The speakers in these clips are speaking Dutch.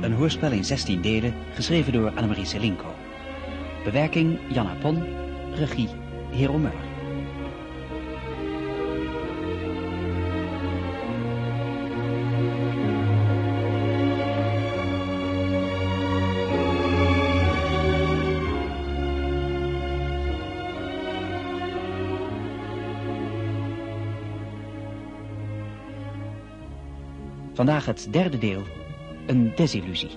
Een hoorspel in 16 delen, geschreven door Annemarie Selinko. Bewerking Janna Pon, regie Hero Muller. Vandaag het derde deel, een desillusie.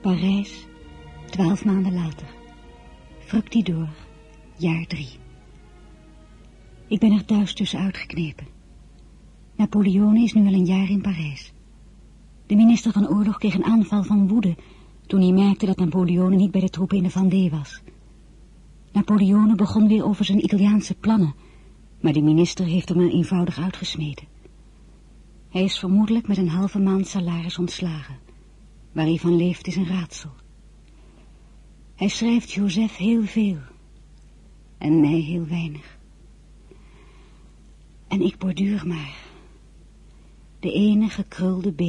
Parijs, twaalf maanden later. Fructidor, jaar drie. Ik ben er thuis tussenuit geknepen. Napoleon is nu al een jaar in Parijs. De minister van Oorlog kreeg een aanval van woede toen hij merkte dat Napoleone niet bij de troepen in de Vendée was. Napoleone begon weer over zijn Italiaanse plannen, maar de minister heeft hem eenvoudig uitgesmeten. Hij is vermoedelijk met een halve maand salaris ontslagen. Waar hij van leeft is een raadsel. Hij schrijft Joseph heel veel en mij heel weinig. En ik borduur maar. De ene gekrulde B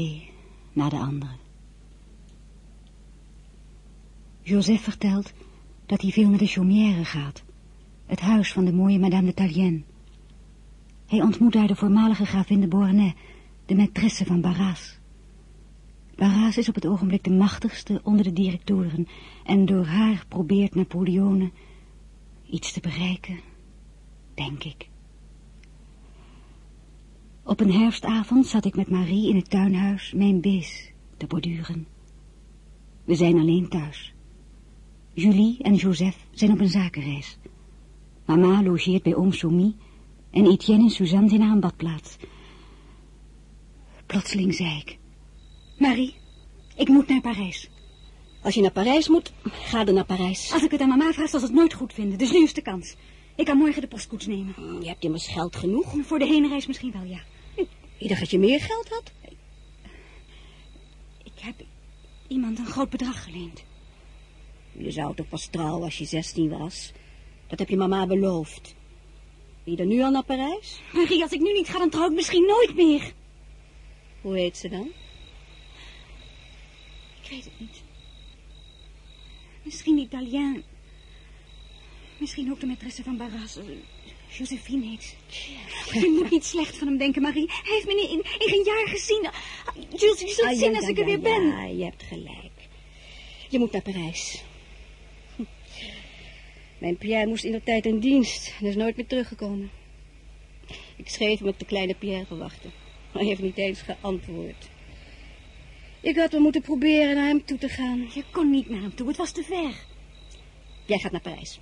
na de andere. Joseph vertelt dat hij veel naar de Chaumière gaat, het huis van de mooie Madame de Tallien. Hij ontmoet daar de voormalige gravin de Beauharnais, de maîtresse van Barras. Barras is op het ogenblik de machtigste onder de directoren en door haar probeert Napoleone iets te bereiken, denk ik. Op een herfstavond zat ik met Marie in het tuinhuis mijn bees te borduren. We zijn alleen thuis. Julie en Joseph zijn op een zakenreis. Mama logeert bij oom Soumi en Etienne en Suzanne zijn naar een badplaats. Plotseling zei ik... Marie, ik moet naar Parijs. Als je naar Parijs moet, ga dan naar Parijs. Als ik het aan mama vraag, zal ze het nooit goed vinden. Dus nu is de kans. Ik kan morgen de postkoets nemen. Je hebt immers geld genoeg. Voor de heenreis misschien wel, ja. Ik dacht dat je meer geld had. Ik heb iemand een groot bedrag geleend. Je zou toch pas trouwen als je 16 was. Dat heb je mama beloofd. Ben je dan nu al naar Parijs? Marie, als ik nu niet ga, dan trouw ik misschien nooit meer. Hoe heet ze dan? Ik weet het niet. Misschien Italien. Misschien ook de maîtresse van Barras. Josephine heet ze. Je moet niet slecht van hem denken, Marie. Hij heeft me in, in, in geen jaar gezien. Jules, je zult Ah, zien ja, als ik ja, er weer ben. Ja, je hebt gelijk. Je moet naar Parijs. Hm. Mijn Pierre moest in de tijd in dienst en is nooit meer teruggekomen. Ik schreef hem op de kleine Pierre verwachten. Maar hij heeft niet eens geantwoord. Ik had wel moeten proberen naar hem toe te gaan. Je kon niet naar hem toe, het was te ver. Jij gaat naar Parijs.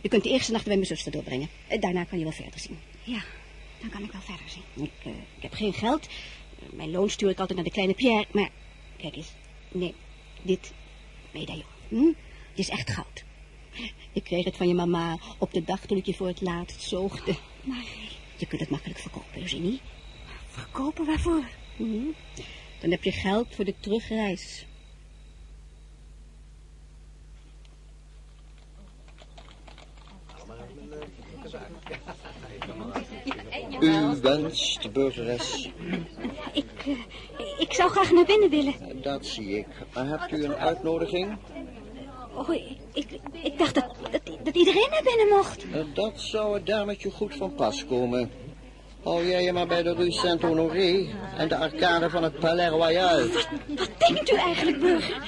Je kunt de eerste nacht bij mijn zuster doorbrengen. Daarna kan je wel verder zien. Ja, dan kan ik wel verder zien. Ik, eh, ik heb geen geld. Mijn loon stuur ik altijd naar de kleine Pierre. Maar kijk eens. Nee, dit medaillon. Hm? Het is echt goud. Ik kreeg het van je mama op de dag toen ik je voor het laatst zoogde. Marie, Je kunt het makkelijk verkopen, Eugenie. verkopen waarvoor? Hm? Dan heb je geld voor de terugreis. U wenst, burgeres. Ik, eh, ik zou graag naar binnen willen. Dat zie ik. Maar hebt u een uitnodiging? Oh, ik, ik, dacht dat, dat, dat iedereen naar binnen mocht. Eh, Dat zou het dametje goed van pas komen. Hou jij je maar bij de Rue Saint-Honoré en de arcade van het Palais Royal. Wat, wat denkt u eigenlijk, burger?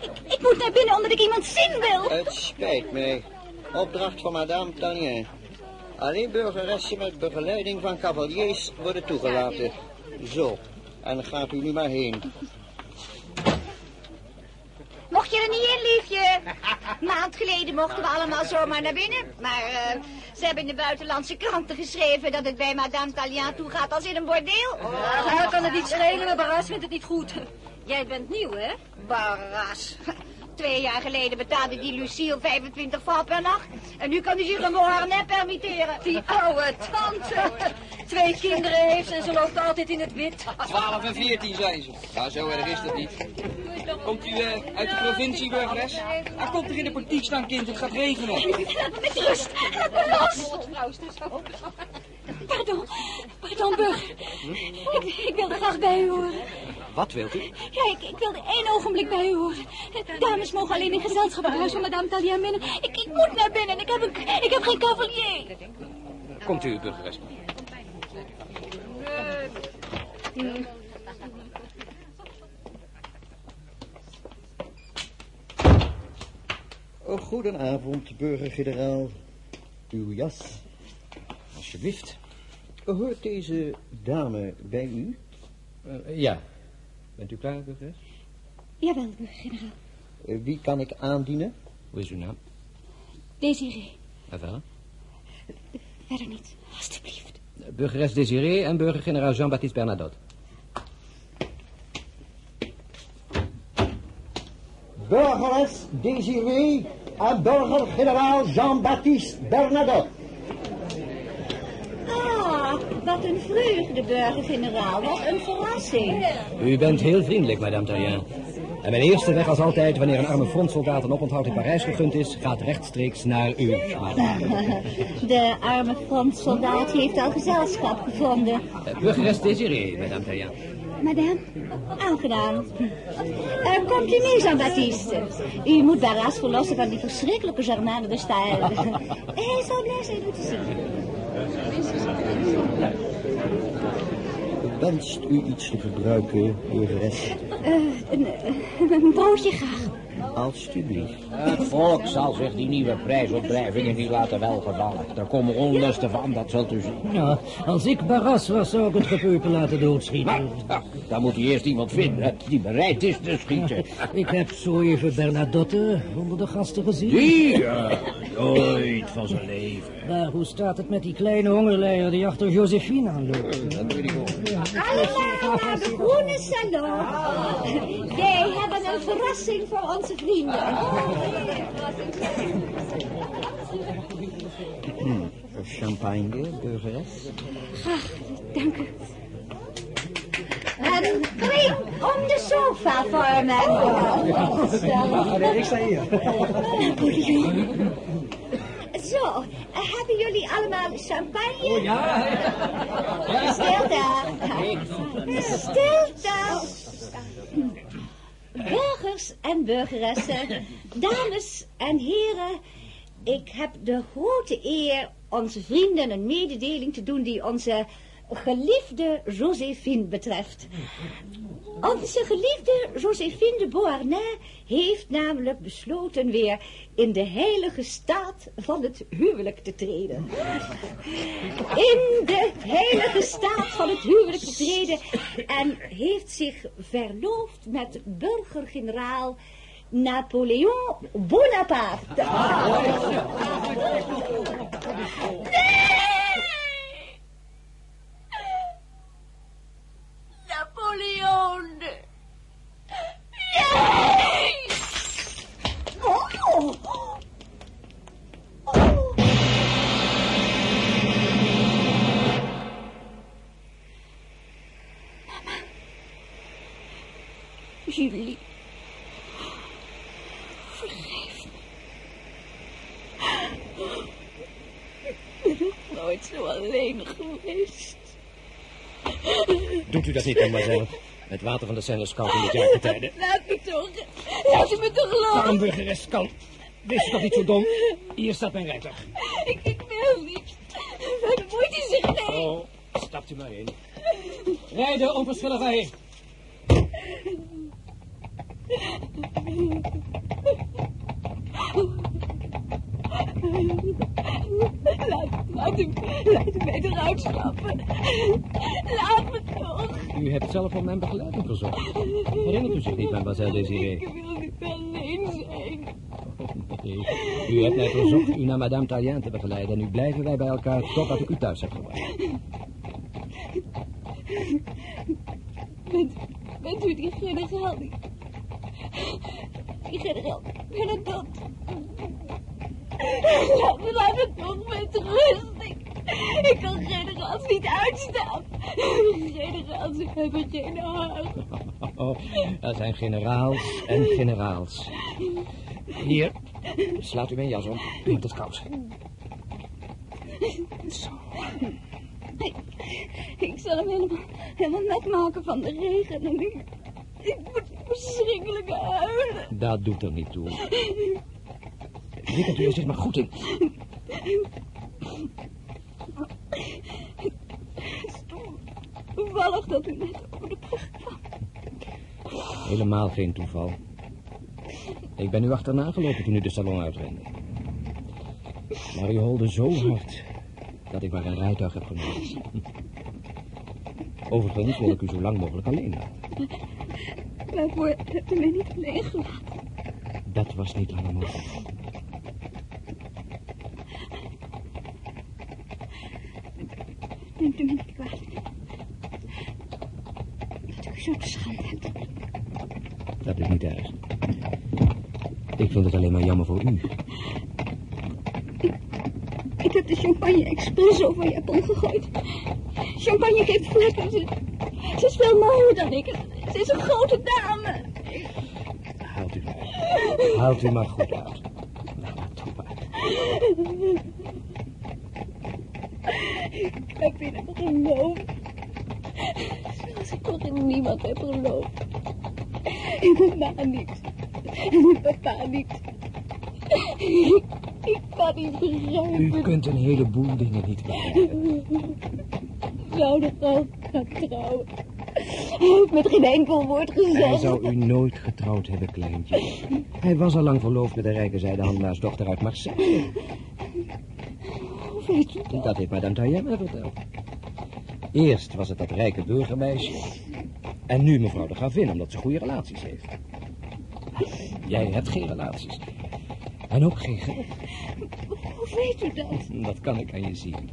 Ik, ik moet naar binnen omdat ik iemand zien wil. Het spijt mij. Opdracht van madame Tallien. Alleen burgeressen met begeleiding van cavaliers worden toegelaten. Zo, en gaat u nu maar heen. Mocht je er niet in, liefje? Een maand geleden mochten we allemaal zomaar naar binnen. Maar eh, ze hebben in de buitenlandse kranten geschreven dat het bij Madame Tallien toe gaat als in een bordeel. Ja, dan kan het niet schelen, maar Barras vindt het niet goed. Jij bent nieuw, hè? Barras. Twee jaar geleden betaalde die Lucille 25 francs per nacht. En nu kan hij zich een Beauharnais permitteren. Die oude tante. Twee kinderen heeft ze en ze loopt altijd in het wit. 12 en 14 zijn ze. Nou, zo erg is dat niet. Komt u eh, uit de provincie, burgeres? Ah, komt er in de portiek staan, kind. Het gaat regenen. Laat me met rust. Laat me los. Pardon. Pardon, burger. Ik, ik wilde graag bij u horen. Wat wilt u? Ja, ik, ik wilde één ogenblik bij u horen. Dames mogen alleen in gezelschap het huis van madame Talian binnen. Ik, ik moet naar binnen. Ik heb, een, ik heb geen cavalier. Komt u, burgeres. Oh, goedenavond, burger-generaal. Uw jas. Alsjeblieft. Hoort deze dame bij u? Eh, ja. Bent u klaar, burgeres? Jawel, burger-generaal. Eh, Wie kan ik aandienen? Hoe is uw naam? Desiree. En verder? Verder niet, alstublieft. Burgeres Désiré en burger-generaal Jean-Baptiste Bernadotte. Burgeres Désiré en burger-generaal Jean-Baptiste Bernadotte. Wat een vreugde, burger-generaal. Wat een verrassing. U bent heel vriendelijk, madame Tallien. En mijn eerste weg als altijd, wanneer een arme frontsoldaat een oponthoud in Parijs gegund is, gaat rechtstreeks naar u, madame. De arme frontsoldaat heeft al gezelschap gevonden. Eh, Burgeres Désiré, madame Tallien. Madame, Aangedaan. Eh, komt u mee, Jean-Baptiste? U moet Barras verlossen van die verschrikkelijke Germaine de Stael. Hij zou blij zijn u te zien. Wenst u iets te gebruiken, burgeres? een, een broodje graag. Alsjeblieft. Het volk zal zich die nieuwe prijsopdrijvingen niet laten welgevallen. Er komen onlusten van, dat zult u zien. Ja, als ik Barras was, zou ik het gepeupel laten doodschieten. Ja, dan moet hij eerst iemand vinden die bereid is te schieten. Ik heb zo even Bernadotte onder de gasten gezien. Die, ja, nooit van zijn leven. Maar hoe staat het met die kleine hongerleier die achter Josephine aanloopt? Dat weet ik ook. Allemaal naar de groene salon. Wij hebben een verrassing voor onze vrienden. Champagne, burgeres? Dank u. En drie om de sofa voor me. ik sta hier. Napoleon. Zo, hebben jullie allemaal champagne? Ja, Stilte. Stilte. Burgers en burgeressen, dames en heren, ik heb de grote eer onze vrienden een mededeling te doen die onze geliefde Joséphine betreft. Onze geliefde Joséphine de Beauharnais heeft namelijk besloten weer in de heilige staat van het huwelijk te treden. In de heilige staat van het huwelijk te treden en heeft zich verloofd met burger-generaal Napoleon Bonaparte. Napoleon. Nee! Dat niet, mademoiselle? Het water van de is koud in dit jaargetijde. Laat me toch. Laat me toch los. Burgeres, kalm. Wees toch niet zo dom. Hier staat mijn rijtuig. Ik, ik wil niet. Wat moet hij zich mee? Oh, stapt u maar in. Rijden onverschillig heen. Laat, u, laat eruit stappen. Laat me toch. U hebt zelf om mijn begeleiding verzocht. Herinnert u zich niet, mademoiselle Désiré? Ik wil niet alleen zijn. Nee. U hebt mij verzocht u naar madame Tallien te begeleiden... en nu blijven wij bij elkaar totdat ik u thuis heb gebracht. Bent, bent u die generaal? Die, die generaal Bernadotte? Laat me, laat me toch met rust. Ik, kan generaals niet uitstaan. Generaals hebben geen haar. Oh, dat zijn generaals en generaals. Hier, slaat u mijn jas om. U moet het koud. Zo. Ik, ik zal hem helemaal, helemaal nat maken van de regen. En ik, ik moet verschrikkelijk huilen. Dat doet er niet toe. Wikkelt u er zich maar goed in. Toevallig dat u net over de brug kwam. Helemaal geen toeval. Ik ben u achterna gelopen toen u de salon uitrende. Maar u holde zo hard dat ik maar een rijtuig heb genomen. Overigens wil ik u zo lang mogelijk alleen laten. Waarvoor hebt u mij niet alleen gelaten? Dat was niet langer mogelijk. Neemt u me niet kwalijk. Dat ik schande is niet erg. Ik vind het alleen maar jammer voor u. Ik heb de champagne expres over je japon gegooid. Champagne geeft vlekken. Ze, ze is veel mooier dan ik. Ze is een grote dame. Haalt u maar. Haalt u maar goed uit. Nou, maar. Ik heb in hem geloofd. Ik nog in niemand heb geloofd. In mijn ma niet. In papa niet. Ik, ik kan niet U begrijpen. kunt een heleboel dingen niet begrijpen. Zou de vrouw gaan trouwen. Hij heeft met geen enkel woord Hij gezegd. zou u nooit getrouwd hebben, kleintje. Hij was al lang verloofd met de rijke zijdehandelaarsdochter uit Marseille. Hoe weet u dat? Dat heeft madame mij verteld. Eerst was het dat rijke burgermeisje. En nu mevrouw de gravin, omdat ze goede relaties heeft. Jij hebt geen relaties. En ook geen geld. Hoe weet u dat? Dat kan ik aan je zien.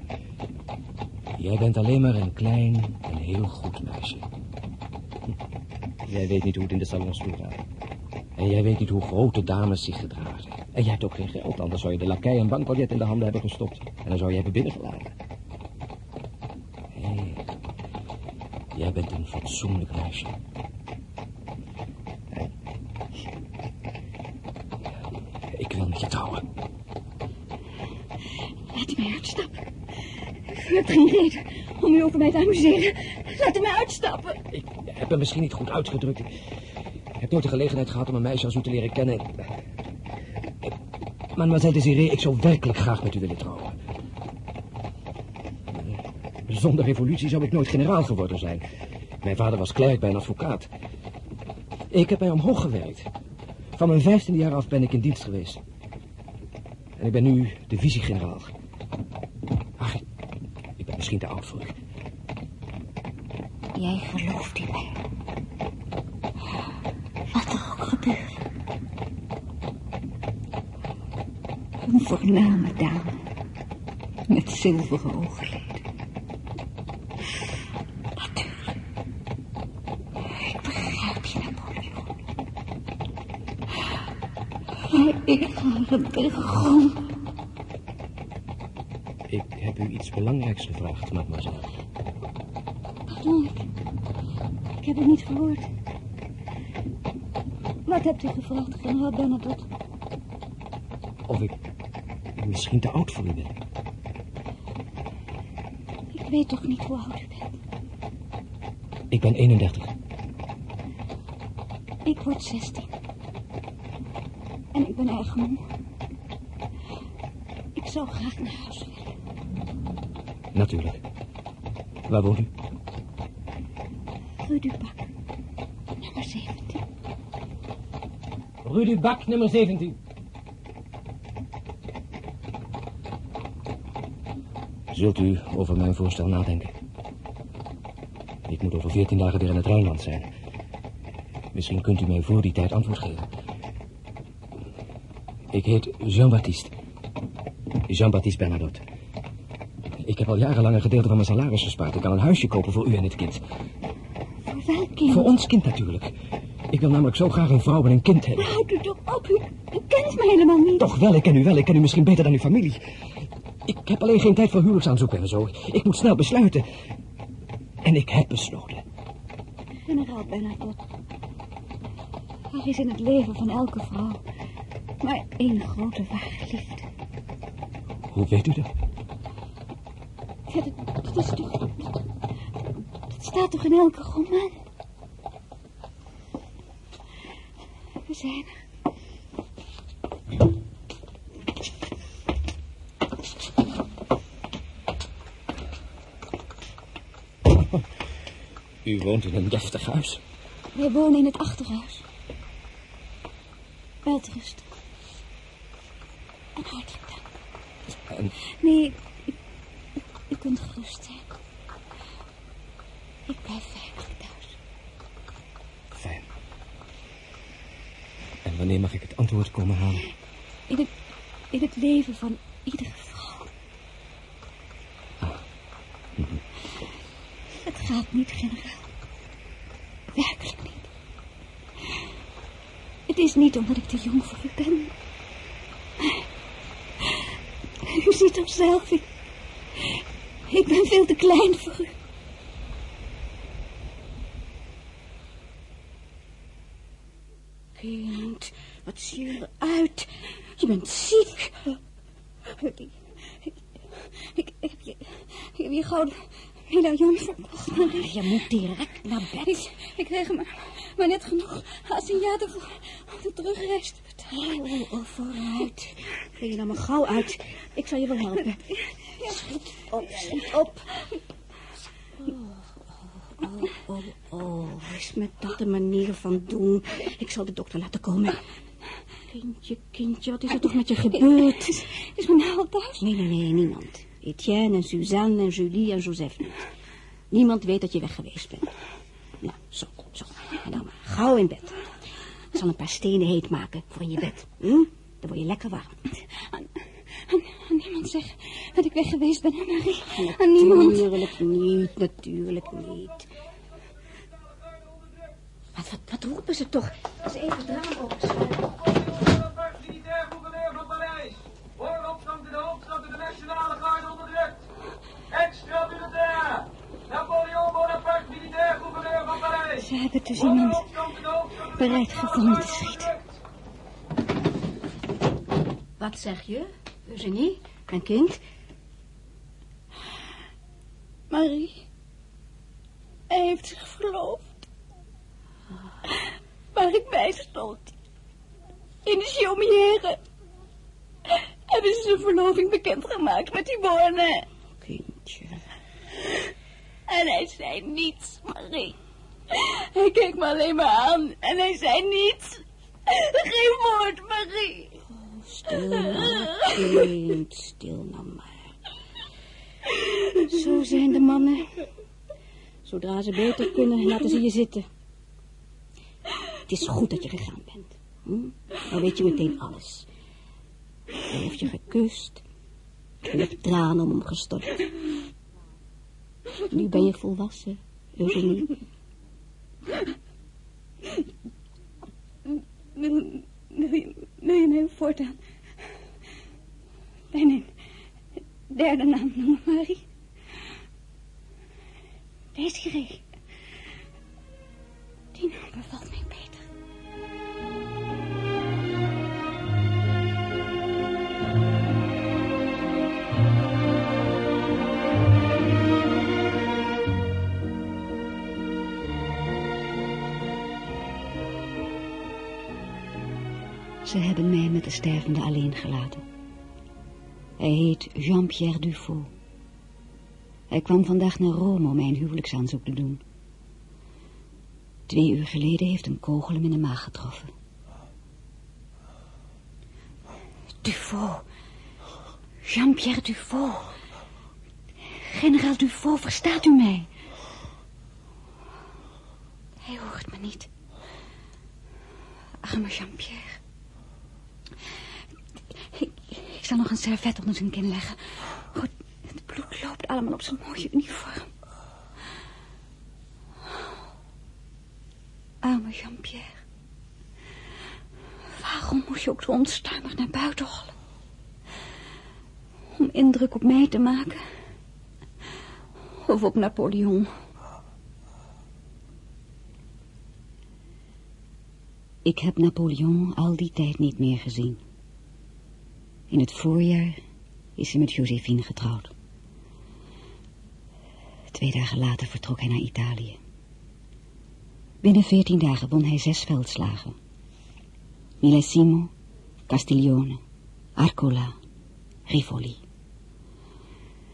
Jij bent alleen maar een klein en heel goed meisje. Jij weet niet hoe het in de salons toegaat. En jij weet niet hoe grote dames zich gedragen. En jij hebt ook geen geld, anders zou je de lakij een bankbiljet in de handen hebben gestopt. En dan zou je hebben binnengelaten. Jij bent een fatsoenlijk meisje. Ik wil met je trouwen. Laat mij uitstappen. U hebt geen reden om u over mij te amuseren. Laat mij uitstappen. Ik heb me misschien niet goed uitgedrukt. Ik heb nooit de gelegenheid gehad om een meisje als u te leren kennen. Mademoiselle Desiree, ik zou werkelijk graag met u willen trouwen. Zonder revolutie zou ik nooit generaal geworden zijn. Mijn vader was klerk bij een advocaat. Ik heb mij omhoog gewerkt. Van mijn vijftiende jaar af ben ik in dienst geweest. En ik ben nu divisiegeneraal. Ach, ik- ben misschien te oud voor. Jij gelooft in mij. Wat er ook gebeurt. Een voorname dame. Met zilveren oogleden. Natuurlijk. Ik begrijp je, Napoleon. Maar er tegen grond. Ik heb u iets belangrijks gevraagd, mademoiselle. Pardon, ik, ik heb het niet gehoord. Wat hebt u gevraagd, generaal Bernadotte? Of ik misschien te oud voor u ben. Ik weet toch niet hoe oud u bent. Ik ben 31. Ik word 16. En ik ben erg moe. Zou graag naar huis willen. Natuurlijk. Waar woont u? Rue du Bac. Nummer 17. Rue du Bac, nummer 17. Zult u over mijn voorstel nadenken? Ik moet over 14 dagen weer in het Rijnland zijn. Misschien kunt u mij voor die tijd antwoord geven. Ik heet Jean-Baptiste. Jean-Baptiste Bernadotte. Ik heb al jarenlang een gedeelte van mijn salaris gespaard. Ik kan een huisje kopen voor u en het kind. Voor welk kind? Voor ons kind natuurlijk. Ik wil namelijk zo graag een vrouw en een kind hebben. Houd u toch op. U, u kent me helemaal niet. Toch wel, ik ken u wel. Ik ken u misschien beter dan uw familie. Ik heb alleen geen tijd voor huwelijksaanzoeken en zo. Ik moet snel besluiten. En ik heb besloten. Generaal Bernadotte. Er is in het leven van elke vrouw maar één grote ware liefde. Hoe weet u dat? Ja, dat, dat is toch... Dat staat toch in elke roman? We zijn er. U woont in een deftig huis. Wij wonen in het achterhuis. Welterust. En hartelijk dank. En Nee, u, kunt gerust zijn. Ik blijf veilig thuis. fijn. En wanneer mag ik het antwoord komen halen? In het, in het leven van iedere vrouw. Het gaat niet, generaal. Werkelijk niet. Het is niet omdat ik te jong voor u ben. U ziet toch zelf, ik, ik ben veel te klein voor u. Kind, wat zie je eruit? Je bent ziek. Ik, ik, heb je, ik heb je gouden medaillon verkocht. maar Je moet direct naar bed. Ik, ik kreeg maar, maar net genoeg Asiaten voor de terugreis te betalen. Oh, oh, vooruit. Ga je nou maar gauw uit. Ik zal je wel helpen. Schiet op, schiet op. Oh, oh, oh, oh. Is met dat een manier van doen? Ik zal de dokter laten komen. Kindje, kindje, wat is er toch met je gebeurd? Is, is mijn naal thuis? Nee, nee, nee, niemand. Etienne en Suzanne en Julie en Joseph niet. Niemand weet dat je weg geweest bent. Nou, zo, zo. En dan maar gauw in bed. Ik zal een paar stenen heet maken voor in je bed. Hm? Dan word je lekker warm. Aan, aan, aan niemand zeggen dat ik weg geweest ben, Marie. Aan niemand. Natuurlijk niet, natuurlijk niet. Wat, wat, wat roepen ze toch? Als even het raam opensluiten. Militair gouverneur van Parijs. Oorlogstand in de hoofdstad en de nationale garde onderdrukt. Extra militair. Napoleon Bonaparte, militair gouverneur van Parijs. Ze hebben dus iemand en bereid gevonden te schieten. Wat zeg je, Eugenie? Mijn kind? Marie. Hij heeft zich verloofd. Waar ik bij stond. In de chaumière. Hebben ze zijn verloving bekendgemaakt met die borne. Kindje. En hij zei niets, Marie. Hij keek me alleen maar aan en hij zei niets. Geen woord, Marie. Stil nou kind. Stil nou maar. Zo zijn de mannen. Zodra ze beter kunnen, laten ze je zitten. Het is goed dat je gegaan bent. Hm? Dan weet je meteen alles. Hij heeft je gekust. Je hebt tranen om hem gestort. Nu ben je volwassen, Eugenie. Wil, wil, je, wil je mij voortaan bij mijn derde naam noemen, Marie? Desiree. Die naam bevalt Ze hebben mij met de stervende alleen gelaten. Hij heet Jean-Pierre Dufaux. Hij kwam vandaag naar Rome om mijn huwelijksaanzoek te doen. Twee uur geleden heeft een kogel hem in de maag getroffen. Dufaux. Jean-Pierre Dufaux. Generaal Dufaux, verstaat u mij? Hij hoort me niet. Arme Jean-Pierre. Ik, zal nog een servet onder zijn kin leggen. Goed, het bloed loopt allemaal op zijn mooie uniform. Arme Jean-Pierre. Waarom moest je ook zo onstuimig naar buiten hollen? Om indruk op mij te maken. Of op Napoleon. Ik heb Napoleon al die tijd niet meer gezien. In het voorjaar is hij met Josephine getrouwd. Twee dagen later vertrok hij naar Italië. Binnen veertien dagen won hij zes veldslagen. Millesimo, Castiglione, Arcola, Rivoli.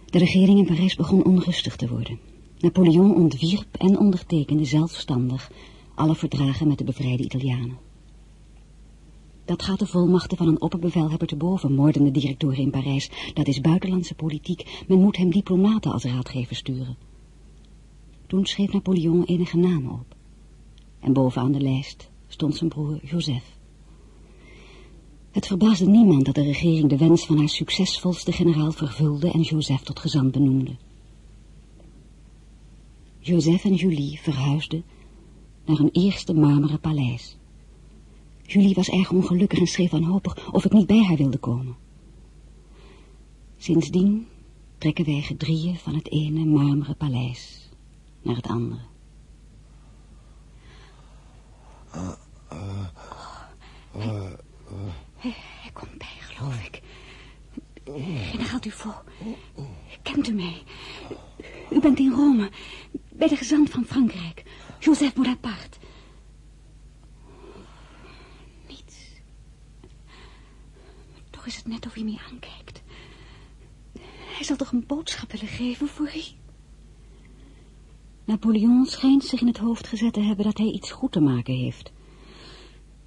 De regering in Parijs begon onrustig te worden. Napoleon ontwierp en ondertekende zelfstandig alle verdragen met de bevrijde Italianen. Dat gaat de volmachten van een opperbevelhebber te boven, moordende directoren in Parijs. Dat is buitenlandse politiek. Men moet hem diplomaten als raadgever sturen. Toen schreef Napoleon enige namen op. En bovenaan de lijst stond zijn broer Joseph. Het verbaasde niemand dat de regering de wens van haar succesvolste generaal vervulde en Joseph tot gezant benoemde. Joseph en Julie verhuisden naar een eerste marmeren paleis. Julie was erg ongelukkig en schreef wanhopig of ik niet bij haar wilde komen. Sindsdien trekken wij gedrieën van het ene marmeren paleis naar het andere. Hij, hij komt bij, geloof ik. Generaal Dufault, kent u mij? U bent in Rome, bij de gezant van Frankrijk, Joseph Bonaparte. Niets. Toch is het net of hij me aankijkt. Hij zal toch een boodschap willen geven voor u? Napoleon schijnt zich in het hoofd gezet te hebben dat hij iets goed te maken heeft.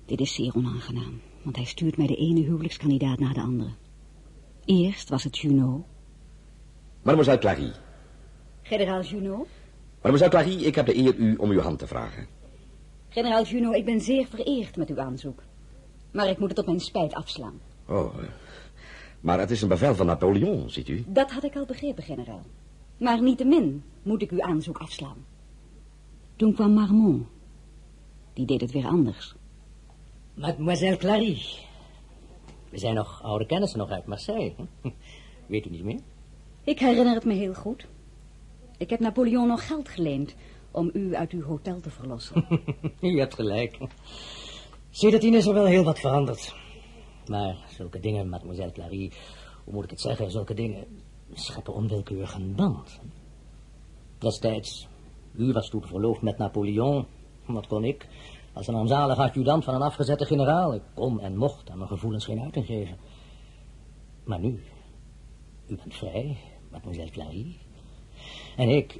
Dit is zeer onaangenaam, want hij stuurt mij de ene huwelijkskandidaat na de andere. Eerst was het Junot. Mademoiselle Clary. Generaal Junot? Mademoiselle Clary, ik heb de eer u om uw hand te vragen. Generaal Junot, ik ben zeer vereerd met uw aanzoek. Maar ik moet het op mijn spijt afslaan. Oh, eh, maar het is een bevel van Napoleon, ziet u. Dat had ik al begrepen, generaal. Maar niettemin moet ik uw aanzoek afslaan. Toen kwam Marmont. Die deed het weer anders. Mademoiselle Clary. We zijn nog oude kennissen nog uit Marseille. Weet u niet meer? Ik herinner het me heel goed. Ik heb Napoleon nog geld geleend om u uit uw hotel te verlossen. U hebt gelijk. Sindsdien is er wel heel wat veranderd. Maar zulke dingen, mademoiselle Clary, hoe moet ik het zeggen, zulke dingen scheppen onwillekeurig een band. Destijds, u was toen verloofd met Napoleon. Wat kon ik? Als een armzalig adjudant van een afgezette generaal. Ik kon en mocht aan mijn gevoelens geen uiting geven. Maar nu, u bent vrij, mademoiselle Clary. En ik,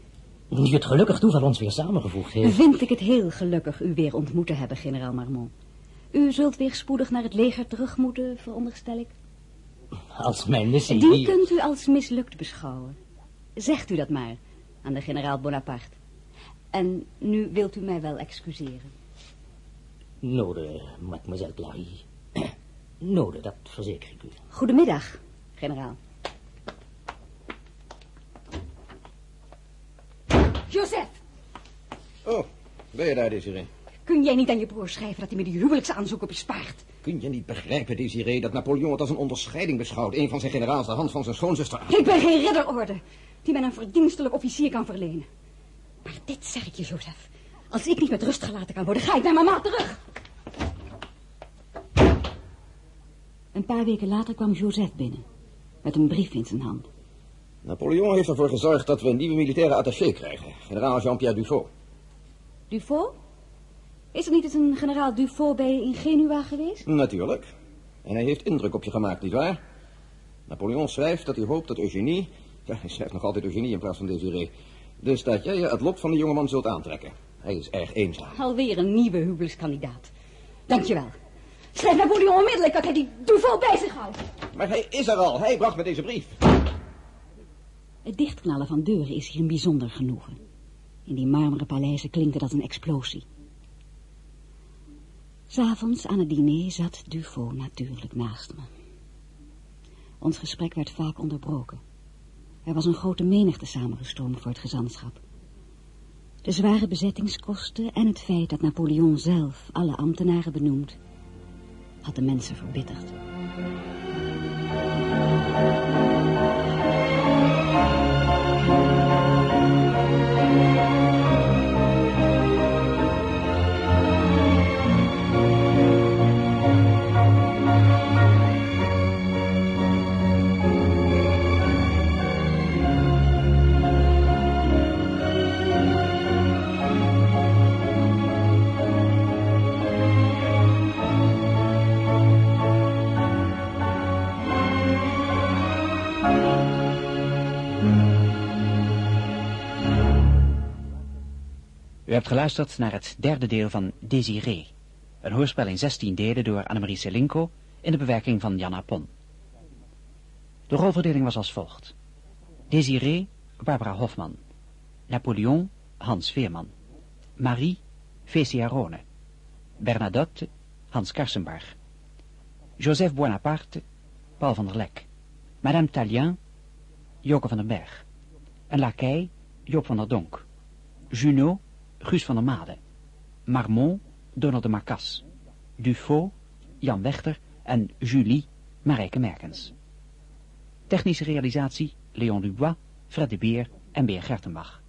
die het gelukkig toeval ons weer samengevoegd heeft. Vind ik het heel gelukkig u weer ontmoet te hebben, generaal Marmont. U zult weer spoedig naar het leger terug moeten, veronderstel ik. Als mijn missie Die kunt u als mislukt beschouwen. Zegt u dat maar aan de generaal Bonaparte. En nu wilt u mij wel excuseren. Nodig, mademoiselle Clary. Nodig, dat verzeker ik u. Goedemiddag, generaal. Joseph, Oh, ben je daar, Desiree? kun jij niet aan je broer schrijven dat hij me die huwelijksaanzoek op je spaart? Kun je niet begrijpen, Desiree, dat Napoleon het als een onderscheiding beschouwt... een van zijn generaals de hand van zijn schoonzuster. Ik ben geen ridderorde die men een verdienstelijk officier kan verlenen. Maar dit zeg ik je, Joseph. Als ik niet met rust gelaten kan worden, ga ik naar mama terug. Een paar weken later kwam Joseph binnen. Met een brief in zijn hand. Napoleon heeft ervoor gezorgd dat we een nieuwe militaire attaché krijgen. Generaal Jean-Pierre Dufault. Dufault? Is er niet eens een generaal Dufault bij je in Genua geweest? Natuurlijk. En hij heeft indruk op je gemaakt, nietwaar? Napoleon schrijft dat hij hoopt dat Eugenie... Ja, hij schrijft nog altijd Eugenie in plaats van Desiree. Dus dat jij je het lot van de jongeman zult aantrekken. Hij is erg eenzaam. Alweer een nieuwe huwelijkskandidaat. Dankjewel. Schrijf Napoleon onmiddellijk dat hij die Dufault bij zich houdt. Maar hij is er al. Hij bracht me deze brief. Het dichtknallen van deuren is hier een bijzonder genoegen. In die marmeren paleizen klinkt als een explosie. S'avonds aan het diner zat Dufault natuurlijk naast me. Ons gesprek werd vaak onderbroken. Er was een grote menigte samengestroomd voor het gezantschap. De zware bezettingskosten en het feit dat Napoleon zelf alle ambtenaren benoemt, had de mensen verbitterd. U hebt geluisterd naar het derde deel van Désiré, een hoorspel in 16 delen door Annemarie Selinko in de bewerking van Jan Apon. De rolverdeling was als volgt. Désiré, Barbara Hofman. Napoleon, Hans Veerman. Marie, Rone. Bernadotte, Hans Karsenbarg. Joseph Bonaparte, Paul van der Lek. Madame Talien, Joke van den Berg. En Lakei, Joop van der Donk. Junot, Guus van der Made. Marmont, Donald de Marcas. Dufaux, Jan Wechter en Julie, Marijke Merkens. Technische realisatie, Leon Dubois, Fred de Beer en Beer Gertenbach.